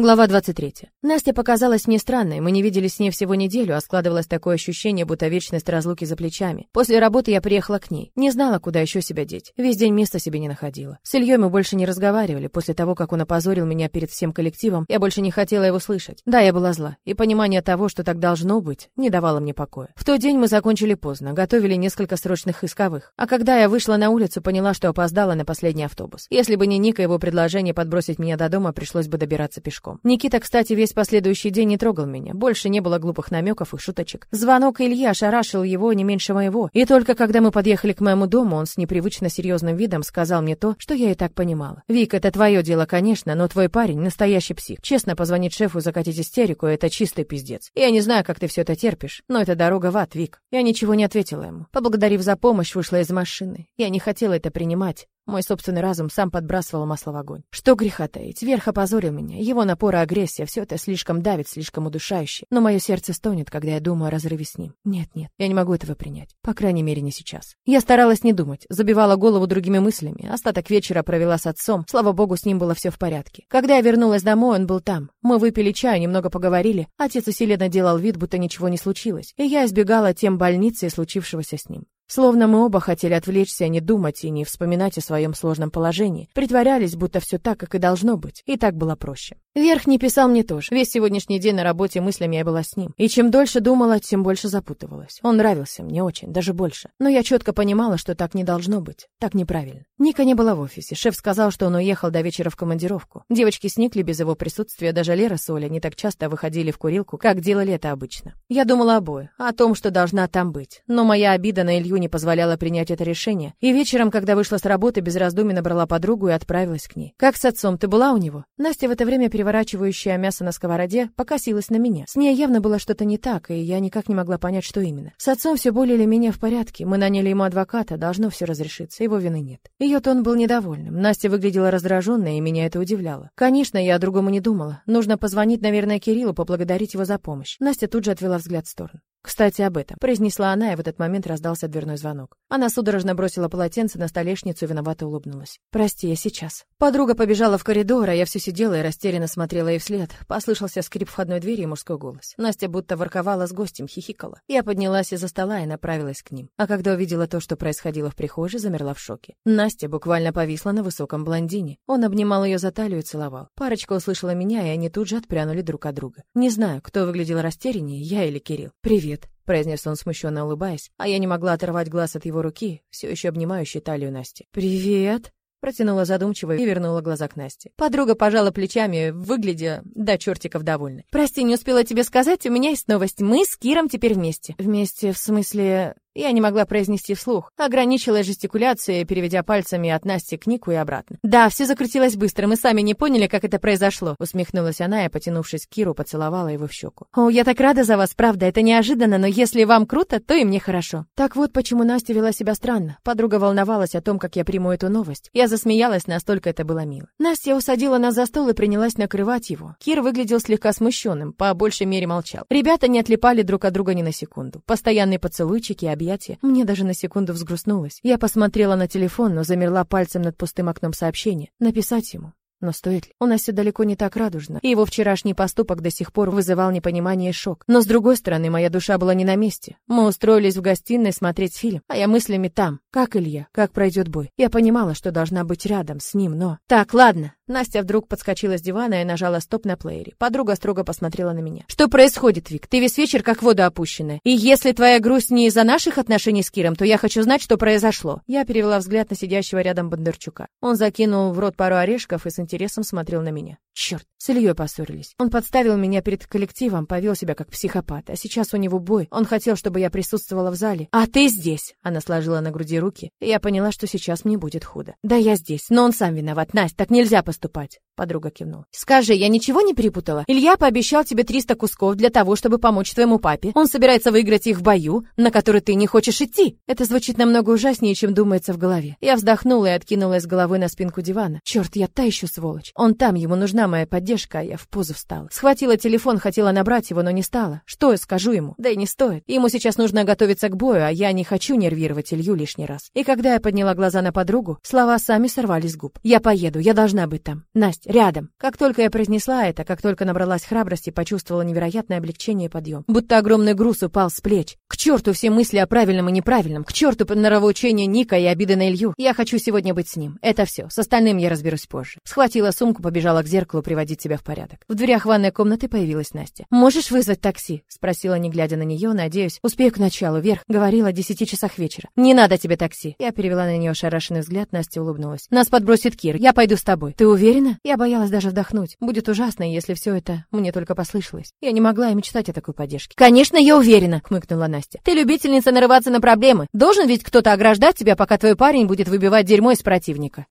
Глава 23. Настя показалась мне странной, мы не виделись с ней всего неделю, а складывалось такое ощущение, будто вечность разлуки за плечами. После работы я приехала к ней. Не знала, куда еще себя деть. Весь день места себе не находила. С Ильей мы больше не разговаривали. После того, как он опозорил меня перед всем коллективом, я больше не хотела его слышать. Да, я была зла. И понимание того, что так должно быть, не давало мне покоя. В тот день мы закончили поздно, готовили несколько срочных исковых. А когда я вышла на улицу, поняла, что опоздала на последний автобус. Если бы не Ника, его предложение подбросить меня до дома, пришлось бы добираться пешком. Никита, кстати, весь последующий день не трогал меня. Больше не было глупых намеков и шуточек. Звонок Ильи ошарашил его не меньше моего. И только когда мы подъехали к моему дому, он с непривычно серьезным видом сказал мне то, что я и так понимала. «Вик, это твое дело, конечно, но твой парень настоящий псих. Честно, позвонить шефу закатить истерику — это чистый пиздец. Я не знаю, как ты все это терпишь, но это дорога в ад, Вик». Я ничего не ответила ему. Поблагодарив за помощь, вышла из машины. Я не хотела это принимать. Мой собственный разум сам подбрасывал масло в огонь. Что греха таить, верх опозорил меня. Его напор и агрессия, все это слишком давит, слишком удушающе. Но мое сердце стонет, когда я думаю о разрыве с ним. Нет, нет, я не могу этого принять. По крайней мере, не сейчас. Я старалась не думать, забивала голову другими мыслями. Остаток вечера провела с отцом. Слава богу, с ним было все в порядке. Когда я вернулась домой, он был там. Мы выпили чай, немного поговорили. Отец усиленно делал вид, будто ничего не случилось. И я избегала тем больницы и случившегося с ним. Словно мы оба хотели отвлечься, не думать и не вспоминать о своем сложном положении. Притворялись, будто все так, как и должно быть. И так было проще. Верх не писал мне тоже. Весь сегодняшний день на работе мыслями я была с ним. И чем дольше думала, тем больше запутывалась. Он нравился мне очень, даже больше. Но я четко понимала, что так не должно быть. Так неправильно. Ника не была в офисе. Шеф сказал, что он уехал до вечера в командировку. Девочки сникли без его присутствия. Даже Лера с Олей не так часто выходили в курилку, как делали это обычно. Я думала обои, о том, что должна там быть. Но моя обида на Илью не позволяла принять это решение. И вечером, когда вышла с работы, без раздумий набрала подругу и отправилась к ней. «Как с отцом? Ты была у него?» Настя в это время, переворачивающая мясо на сковороде, покосилась на меня. С ней явно было что-то не так, и я никак не могла понять, что именно. С отцом все более или менее в порядке. Мы наняли ему адвоката, должно все разрешиться, его вины нет. Ее тон был недовольным. Настя выглядела раздраженной, и меня это удивляло. Конечно, я о другому не думала. Нужно позвонить, наверное, Кириллу, поблагодарить его за помощь. Настя тут же отвела взгляд в сторону. «Кстати, об этом», — произнесла она, и в этот момент раздался дверной звонок. Она судорожно бросила полотенце на столешницу и виновато улыбнулась. «Прости, я сейчас». Подруга побежала в коридор, а я все сидела и растерянно смотрела ей вслед. Послышался скрип входной двери и мужской голос. Настя будто ворковала с гостем, хихикала. Я поднялась из-за стола и направилась к ним. А когда увидела то, что происходило в прихожей, замерла в шоке. Настя буквально повисла на высоком блондине. Он обнимал ее за талию и целовал. Парочка услышала меня, и они тут же отпрянули друг от друга. Не знаю, кто выглядел растеряннее, я или Кирилл. «Привет», произнес он, смущенно улыбаясь, а я не могла оторвать глаз от его руки, все еще обнимающей талию Насти. «Привет», Протянула задумчиво и вернула глаза к Насте. Подруга пожала плечами, выглядя до чертиков довольной. «Прости, не успела тебе сказать, у меня есть новость. Мы с Киром теперь вместе». «Вместе, в смысле...» Я не могла произнести вслух, ограничилась жестикуляцией, переведя пальцами от Насти к Нику и обратно. «Да, все закрутилось быстро, мы сами не поняли, как это произошло», усмехнулась она и, потянувшись к Киру, поцеловала его в щеку. «О, я так рада за вас, правда, это неожиданно, но если вам круто, то и мне хорошо». Так вот, почему Настя вела себя странно. Подруга волновалась о том, как я приму эту новость. Я засмеялась, настолько это было мило. Настя усадила нас за стол и принялась накрывать его. Кир выглядел слегка смущенным, по большей мере молчал. Ребята не отлипали друг от друга ни на секунду. Постоянные поцелуйчики объятия. Мне даже на секунду взгрустнулось. Я посмотрела на телефон, но замерла пальцем над пустым окном сообщения. Написать ему. Но стоит ли? У нас все далеко не так радужно, и его вчерашний поступок до сих пор вызывал непонимание и шок. Но с другой стороны, моя душа была не на месте. Мы устроились в гостиной смотреть фильм, а я мыслями там. Как Илья? Как пройдет бой? Я понимала, что должна быть рядом с ним, но... Так, ладно. Настя вдруг подскочила с дивана и нажала стоп на плеере. Подруга строго посмотрела на меня. Что происходит, Вик? Ты весь вечер как вода опущенная. И если твоя грусть не из-за наших отношений с Киром, то я хочу знать, что произошло. Я перевела взгляд на сидящего рядом Бондарчука. Он закинул в рот пару орешков и с интересом смотрел на меня. Черт, с Ильей поссорились. Он подставил меня перед коллективом, повел себя как психопат. А сейчас у него бой. Он хотел, чтобы я присутствовала в зале. А ты здесь! Она сложила на груди руки. И я поняла, что сейчас мне будет худо. Да, я здесь, но он сам виноват. Настя, так нельзя поступать выступать. Подруга кивнула. «Скажи, я ничего не перепутала? Илья пообещал тебе 300 кусков для того, чтобы помочь твоему папе. Он собирается выиграть их в бою, на который ты не хочешь идти». Это звучит намного ужаснее, чем думается в голове. Я вздохнула и откинулась головой на спинку дивана. Черт, я та еще сволочь. Он там, ему нужна моя поддержка, а я в позу встала. Схватила телефон, хотела набрать его, но не стала. Что я скажу ему? Да и не стоит. Ему сейчас нужно готовиться к бою, а я не хочу нервировать Илью лишний раз. И когда я подняла глаза на подругу, слова сами сорвались с губ. «Я поеду, я должна быть там. Настя, рядом. Как только я произнесла это, как только набралась храбрости, почувствовала невероятное облегчение и подъем. Будто огромный груз упал с плеч. К черту все мысли о правильном и неправильном, к черту норовоучение Ника и обиды на Илью. Я хочу сегодня быть с ним. Это все. С остальным я разберусь позже. Схватила сумку, побежала к зеркалу приводить себя в порядок. В дверях ванной комнаты появилась Настя. «Можешь вызвать такси?» — спросила, не глядя на нее, надеюсь. «Успею к началу, вверх», — говорила о десяти часах вечера. «Не надо тебе такси». Я перевела на нее ошарашенный взгляд, Настя улыбнулась. «Нас подбросит Кир, я пойду с тобой». «Ты уверена?» Я боялась даже вдохнуть. Будет ужасно, если все это мне только послышалось. Я не могла и мечтать о такой поддержке. «Конечно, я уверена», — хмыкнула Настя. «Ты любительница нарываться на проблемы. Должен ведь кто-то ограждать тебя, пока твой парень будет выбивать дерьмо из противника».